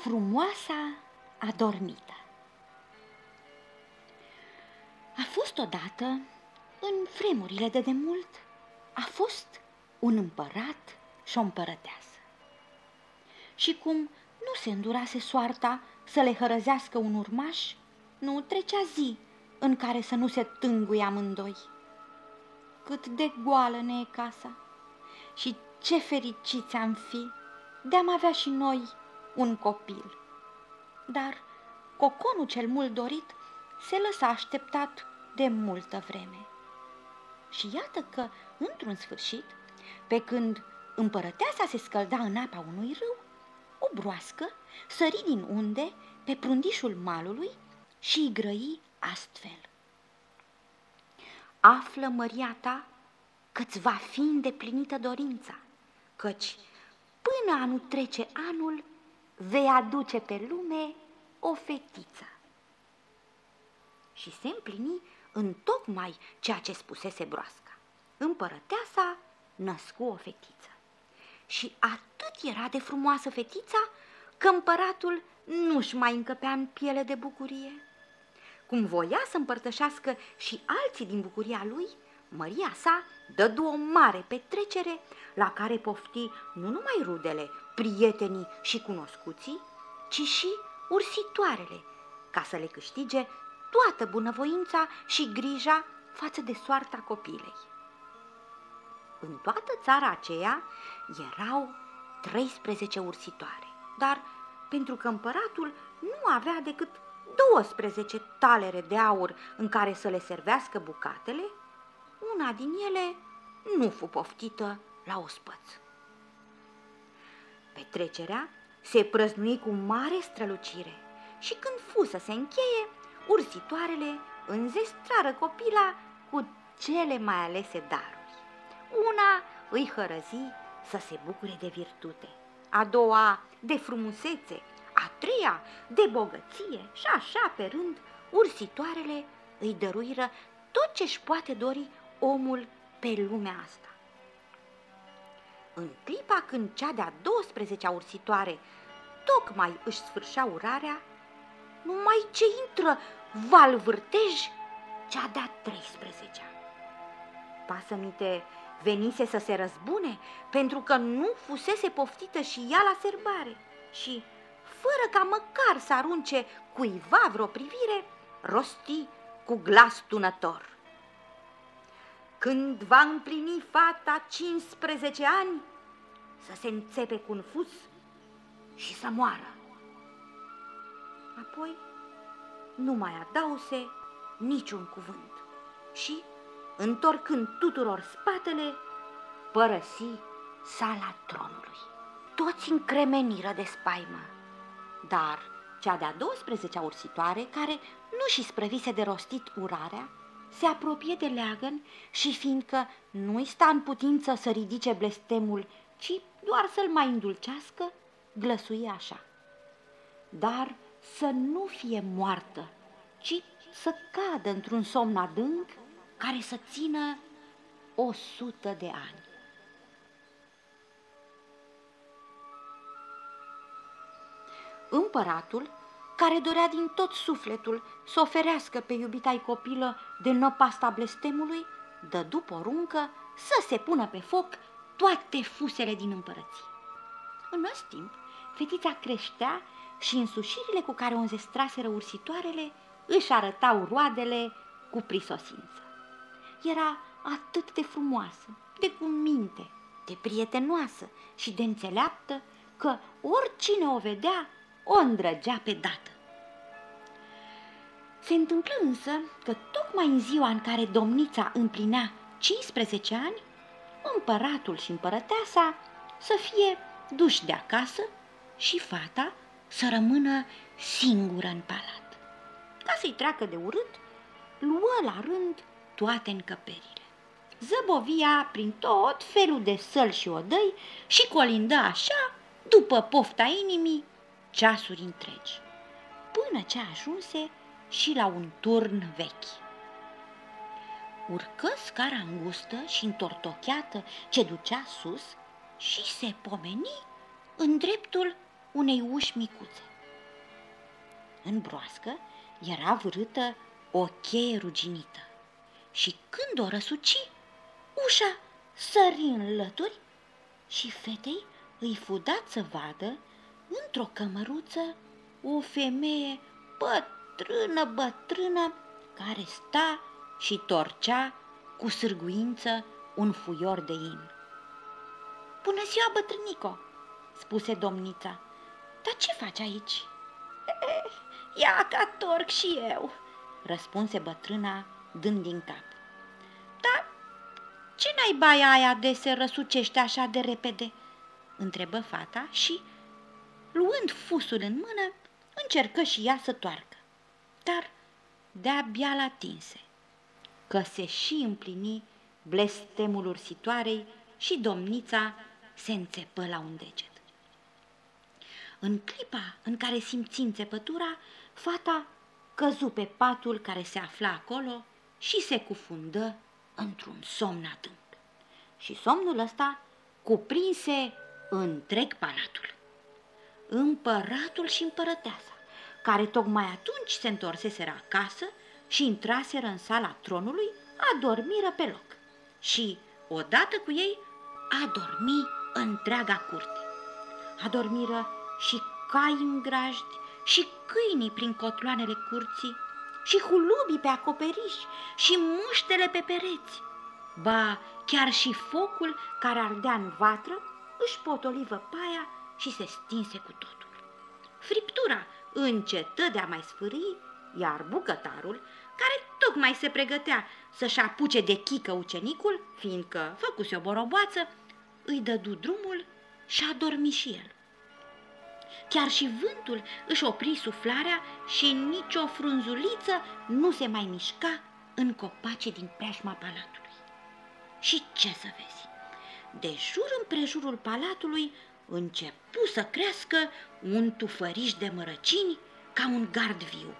Frumoasa adormită A fost odată, în vremurile de demult, a fost un împărat și o împărăteasă. Și cum nu se îndurase soarta să le hărăzească un urmaș, nu trecea zi în care să nu se tânguie amândoi. Cât de goală ne e casa și ce fericiți am fi de-am avea și noi un copil. Dar coconul cel mult dorit se lăsa așteptat de multă vreme. Și iată că, într-un sfârșit, pe când împărăteasa se scălda în apa unui râu, o broască sări din unde pe prundișul malului și îi grăi astfel. Află, măria ta, că-ți va fi îndeplinită dorința, căci până a nu trece anul, vei aduce pe lume o fetiță. Și se împlini în tocmai ceea ce spusese broasca. Împărăteasa născu o fetiță. Și atât era de frumoasă fetița că împăratul nu-și mai încăpea în piele de bucurie. Cum voia să împărtășească și alții din bucuria lui, Măria sa dădu o mare petrecere la care pofti nu numai rudele, prietenii și cunoscuții, ci și ursitoarele, ca să le câștige toată bunăvoința și grija față de soarta copilei. În toată țara aceea erau 13 ursitoare, dar pentru că împăratul nu avea decât 12 talere de aur în care să le servească bucatele, una din ele nu fu poftită la ospăț. Petrecerea se prăznui cu mare strălucire și când fu să se încheie, ursitoarele înzestrară copila cu cele mai alese daruri. Una îi hărăzi să se bucure de virtute, a doua de frumusețe, a treia de bogăție și așa pe rând ursitoarele îi dăruiră tot ce-și poate dori omul pe lumea asta. În clipa când cea de-a 12-a ursitoare tocmai își sfârșea urarea, numai ce intră val vârtej cea de-a 13-a. Pasămite venise să se răzbune pentru că nu fusese poftită și ea la serbare și, fără ca măcar să arunce cuiva vreo privire, rosti cu glas tunător. Când va împlini fata 15 ani, să se înțepe cu un fus și să moară. Apoi nu mai adause niciun cuvânt și, întorcând tuturor spatele, părăsi sala tronului. Toți încremeniră de spaimă, dar cea de-a 12-a ursitoare, care nu și sprăvise de rostit urarea, se apropie de leagăn și fiindcă nu-i sta în putință să ridice blestemul, ci doar să-l mai îndulcească, glăsuie așa. Dar să nu fie moartă, ci să cadă într-un somn adânc care să țină o sută de ani. Împăratul care dorea din tot sufletul să oferească pe iubita copilă de năpasta blestemului, dădu poruncă să se pună pe foc toate fusele din împărăție. În acest timp, fetița creștea și însușirile cu care o înzestraseră ursitoarele își arătau roadele cu prisosință. Era atât de frumoasă, de cuminte, de prietenoasă și de înțeleaptă că oricine o vedea o îndrăgea pe dată. Se întâmplă însă că tocmai în ziua în care domnița împlinea 15 ani, împăratul și împărăteasa să fie duși de acasă și fata să rămână singură în palat. Ca să-i treacă de urât, luă la rând toate încăperile. Zăbovia prin tot felul de săl și odăi și colindă așa, după pofta inimii, ceasuri întregi, până ce ajunse și la un turn vechi. Urcă scara îngustă și întortocheată ce ducea sus și se pomeni în dreptul unei uși micuțe. În broască era vârâtă o cheie ruginită și când o răsuci, ușa sări în lături și fetei îi fu dat să vadă într-o cămăruță o femeie bătrână, bătrână, care sta și torcea cu sârguință un fuior de in. Bună ziua, bătrânico!" spuse domnița. Dar ce faci aici?" Ia ca torc și eu!" răspunse bătrâna dând din cap. Dar ce naiba aia de se răsucește așa de repede?" întrebă fata și, luând fusul în mână, încercă și ea să toarcă. Dar de-abia l-atinse, că se și împlini blestemul ursitoarei și domnița se înțepă la un deget. În clipa în care simți înțepătura, fata căzu pe patul care se afla acolo și se cufundă într-un somn adânc. Și somnul ăsta cuprinse întreg palatul. Împăratul și împărăteasa, care tocmai atunci se întorseseră acasă și intraseră în sala tronului, adormiră pe loc. Și, odată cu ei, adormi întreaga curte. Adormiră și cai în grajdi, și câinii prin cotloanele curții, și hulubii pe acoperiș, și muștele pe pereți. Ba, chiar și focul care ardea în vatră își potoli văpaia și se stinse cu totul. Friptura încetă de a mai sfârâi, iar bucătarul, care tocmai se pregătea să-și apuce de chică ucenicul, fiindcă făcuse o boroboață, îi dădu drumul și a dormit și el. Chiar și vântul își opri suflarea și nicio frunzuliță nu se mai mișca în copacii din preajma palatului. Și ce să vezi? De jur împrejurul palatului începu să crească un tufăriș de mărăcini ca un gard viu.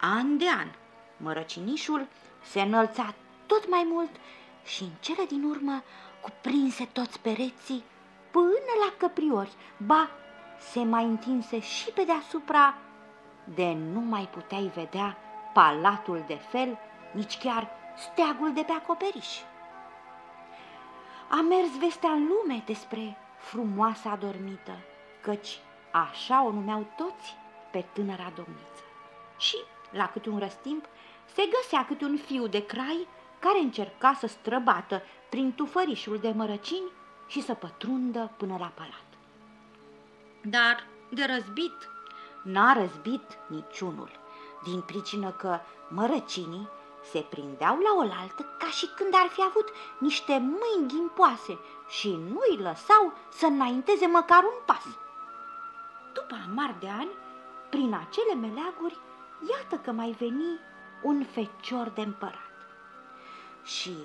An de an, mărăcinișul se înălța tot mai mult și în cele din urmă cuprinse toți pereții până la căpriori, ba se mai întinse și pe deasupra de nu mai puteai vedea palatul de fel, nici chiar steagul de pe acoperiș. A mers vestea în lume despre frumoasa adormită, căci așa o numeau toți pe tânăra domniță. Și, la câte un răstimp, se găsea câte un fiu de crai care încerca să străbată prin tufărișul de mărăcini și să pătrundă până la palat. Dar de răzbit n-a răzbit niciunul, din pricină că mărăcinii se prindeau la oaltă ca și când ar fi avut niște mâini ghimpoase și nu îi lăsau să înainteze măcar un pas. După amar de ani, prin acele meleaguri, iată că mai veni un fecior de împărat. Și,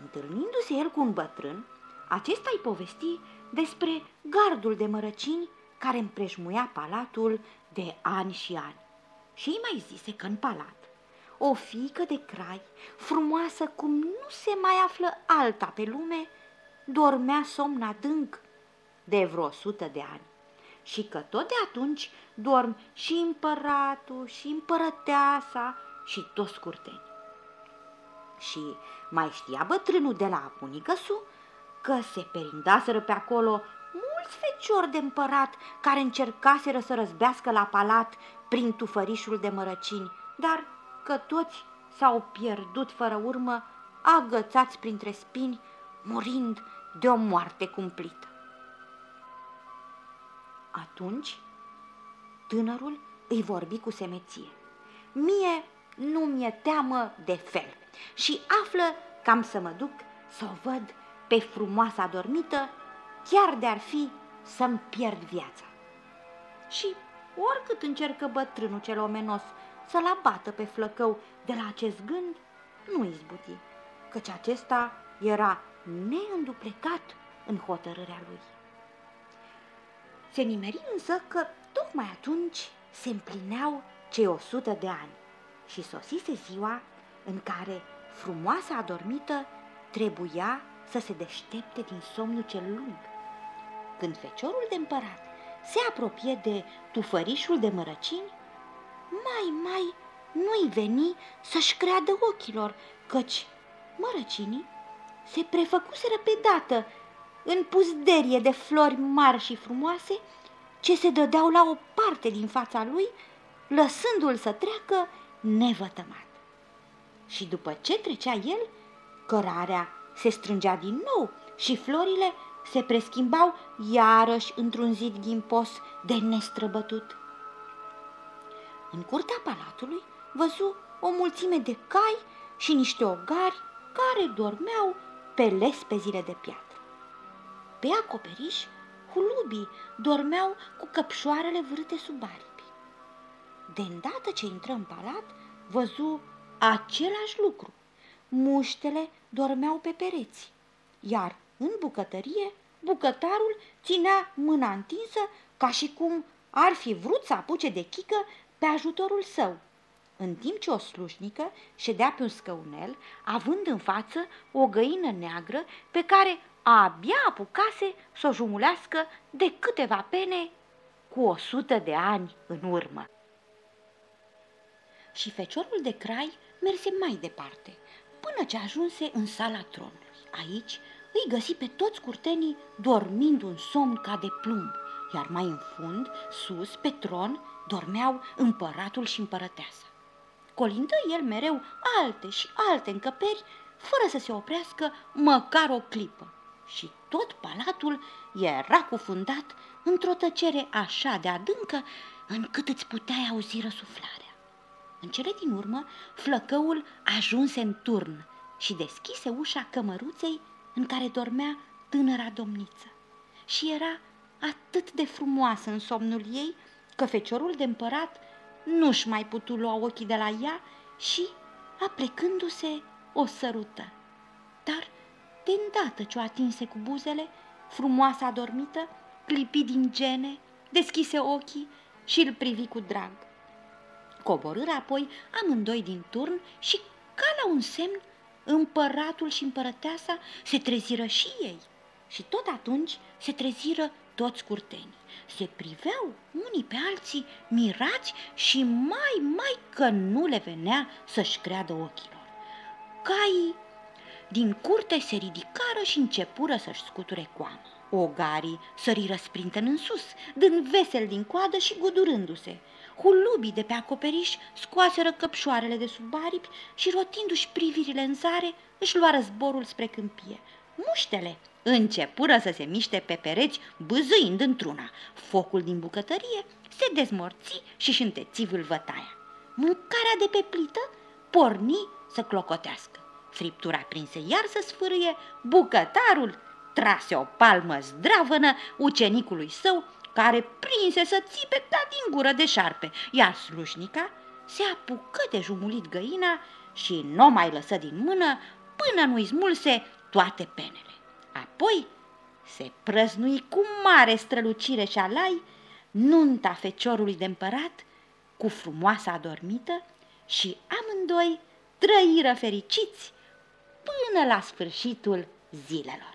întâlnindu-se el cu un bătrân, acesta îi povesti despre gardul de mărăcini care împrejmuia palatul de ani și ani. Și îi mai zise că în palat o fiică de crai, frumoasă cum nu se mai află alta pe lume, dormea somn adânc de vreo sută de ani și că tot de atunci dorm și împăratul și împărăteasa și toți curteni. Și mai știa bătrânul de la Apunicăsu că se perindaseră pe acolo mulți feciori de împărat care încercaseră să răzbească la palat prin tufărișul de mărăcini, dar că toți s-au pierdut fără urmă, agățați printre spini, murind de o moarte cumplită. Atunci, tânărul îi vorbi cu semeție. Mie nu mi-e teamă de fel și află că am să mă duc să o văd pe frumoasa dormită, chiar de-ar fi să-mi pierd viața. Și oricât încercă bătrânul cel omenos să-l abată pe flăcău de la acest gând, nu izbuti, căci acesta era neînduplecat în hotărârea lui. Se nimeri însă că tocmai atunci se împlineau cei o sută de ani și sosise ziua în care frumoasa adormită trebuia să se deștepte din somnul cel lung. Când feciorul de împărat se apropie de tufărișul de mărăcini, mai, mai nu-i veni să-și creadă ochilor, căci mărăcinii se prefăcuseră pe dată în puzderie de flori mari și frumoase, ce se dădeau la o parte din fața lui, lăsându-l să treacă nevătămat. Și după ce trecea el, cărarea se strângea din nou și florile se preschimbau iarăși într-un zid ghimpos de nestrăbătut. În curtea palatului văzu o mulțime de cai și niște ogari care dormeau pe lespezile de piatră. Pe acoperiș, hulubii dormeau cu căpșoarele vârte sub aripi. De îndată ce intră în palat, văzu același lucru. Muștele dormeau pe pereți, iar în bucătărie, bucătarul ținea mâna întinsă ca și cum ar fi vrut să apuce de chică pe ajutorul său, în timp ce o slușnică ședea pe un scăunel, având în față o găină neagră pe care abia apucase să o jumulească de câteva pene cu o sută de ani în urmă. Și feciorul de crai merse mai departe, până ce ajunse în sala tronului. Aici îi găsi pe toți curtenii dormind un somn ca de plumb, iar mai în fund, sus, pe tron, dormeau împăratul și împărăteasa. Colindă el mereu alte și alte încăperi, fără să se oprească măcar o clipă. Și tot palatul era cufundat într-o tăcere așa de adâncă, încât îți puteai auzi răsuflarea. În cele din urmă, flăcăul ajunse în turn și deschise ușa cămăruței în care dormea tânăra domniță. Și era atât de frumoasă în somnul ei, că feciorul de împărat nu-și mai putu lua ochii de la ea și, aplecându-se, o sărută. Dar, de îndată ce o atinse cu buzele, frumoasa adormită, clipi din gene, deschise ochii și îl privi cu drag. Coborâră apoi amândoi din turn și, ca la un semn, împăratul și împărăteasa se treziră și ei. Și tot atunci se treziră toți curtenii. Se priveau unii pe alții mirați și mai, mai că nu le venea să-și creadă ochilor. Caii din curte se ridicară și începură să-și scuture coama. Ogarii săriră sprinten în sus, dând vesel din coadă și gudurându-se. Hulubii de pe acoperiș scoaseră căpșoarele de sub aripi și rotindu-și privirile în zare, își luară zborul spre câmpie. Muștele începură să se miște pe pereți, bâzâind într-una. Focul din bucătărie se dezmorți și își înteți vâlvătaia. Mâncarea de pe plită porni să clocotească. Friptura prinse iar să sfârâie, bucătarul trase o palmă zdravănă ucenicului său, care prinse să țipe ca din gură de șarpe, iar slușnica se apucă de jumulit găina și nu mai lăsă din mână până nu-i smulse toate penele. Apoi se prăznui cu mare strălucire și alai nunta feciorului de împărat cu frumoasa adormită și amândoi trăiră fericiți până la sfârșitul zilelor.